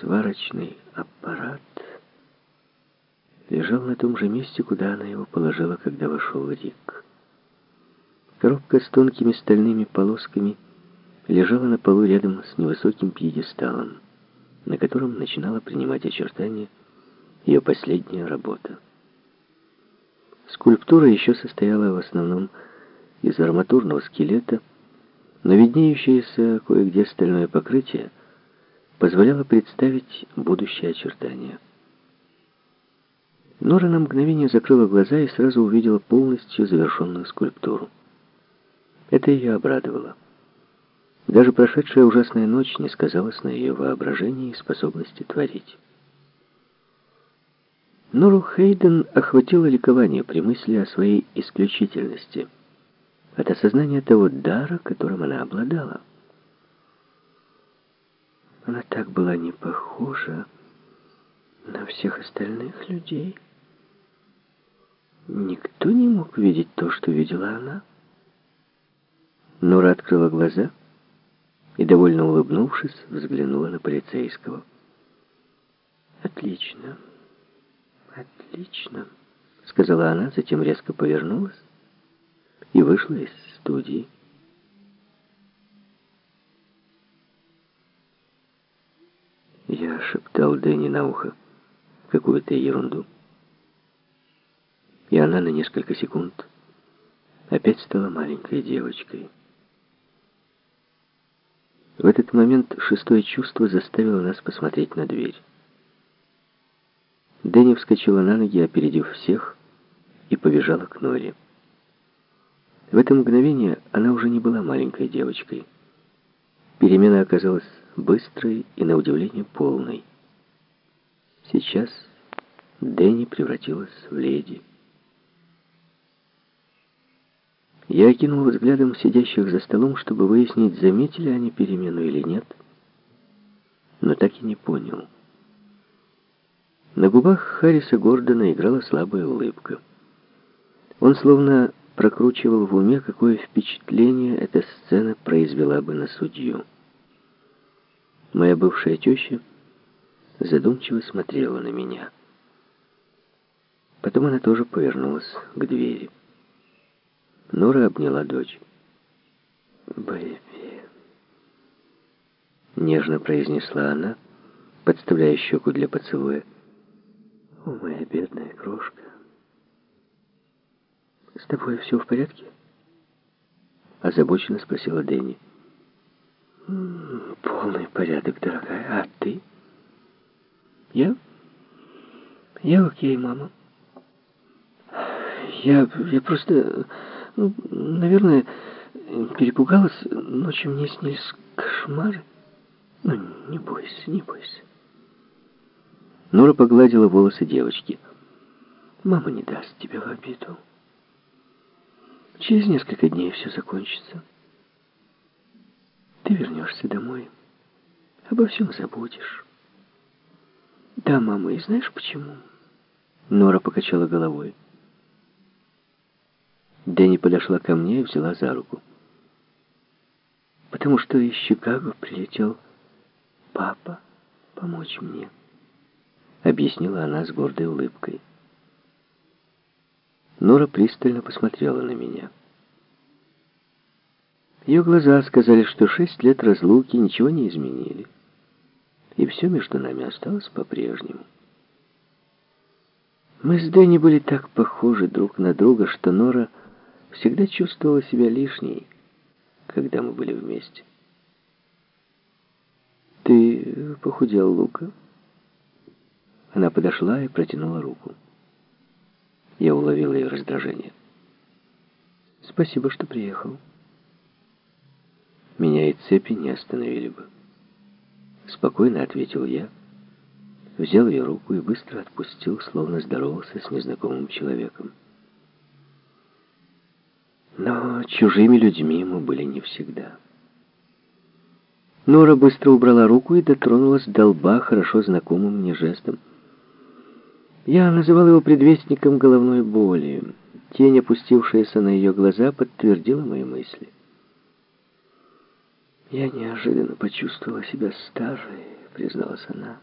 Сварочный аппарат лежал на том же месте, куда она его положила, когда вошел Рик. Коробка с тонкими стальными полосками лежала на полу рядом с невысоким пьедесталом, на котором начинала принимать очертания ее последняя работа. Скульптура еще состояла в основном из арматурного скелета, но виднеющееся кое-где стальное покрытие позволяло представить будущее очертания. Нора на мгновение закрыла глаза и сразу увидела полностью завершенную скульптуру. Это ее обрадовало. Даже прошедшая ужасная ночь не сказалась на ее воображении и способности творить. Нору Хейден охватило ликование при мысли о своей исключительности, от осознания того дара, которым она обладала. Она так была не похожа на всех остальных людей. Никто не мог видеть то, что видела она. Нора открыла глаза и, довольно улыбнувшись, взглянула на полицейского. «Отлично, отлично», — сказала она, затем резко повернулась и вышла из студии. Я шептал Дэнни на ухо какую-то ерунду. И она на несколько секунд опять стала маленькой девочкой. В этот момент шестое чувство заставило нас посмотреть на дверь. Дэнни вскочила на ноги, опередив всех, и побежала к Норе. В это мгновение она уже не была маленькой девочкой. Перемена оказалась быстрой и, на удивление, полной. Сейчас Дэнни превратилась в леди. Я окинул взглядом сидящих за столом, чтобы выяснить, заметили они перемену или нет, но так и не понял. На губах Харриса Гордона играла слабая улыбка. Он словно прокручивал в уме, какое впечатление эта сцена произвела бы на судью. Моя бывшая теща задумчиво смотрела на меня. Потом она тоже повернулась к двери. Нора обняла дочь. «Бэйби», — нежно произнесла она, подставляя щеку для поцелуя. «О, моя бедная крошка! С тобой все в порядке?» Озабоченно спросила Дэнни. «Полный порядок, дорогая. А ты?» «Я? Я окей, мама. Я, я просто...» Ну, наверное, перепугалась. Ночью мне снились кошмары. Ну, не бойся, не бойся. Нора погладила волосы девочки. Мама не даст тебя в обиду. Через несколько дней все закончится. Ты вернешься домой. Обо всем забудешь. Да, мама, и знаешь почему? Нора покачала головой. Дэнни подошла ко мне и взяла за руку. «Потому что из Чикаго прилетел папа помочь мне», — объяснила она с гордой улыбкой. Нора пристально посмотрела на меня. Ее глаза сказали, что шесть лет разлуки ничего не изменили, и все между нами осталось по-прежнему. Мы с Дэнни были так похожи друг на друга, что Нора всегда чувствовала себя лишней, когда мы были вместе. «Ты похудел, Лука?» Она подошла и протянула руку. Я уловил ее раздражение. «Спасибо, что приехал. Меня цепи не остановили бы». Спокойно ответил я, взял ее руку и быстро отпустил, словно здоровался с незнакомым человеком. Но чужими людьми мы были не всегда. Нора быстро убрала руку и дотронулась до лба хорошо знакомым мне жестом. Я называл его предвестником головной боли. Тень, опустившаяся на ее глаза, подтвердила мои мысли. Я неожиданно почувствовала себя старой, призналась она.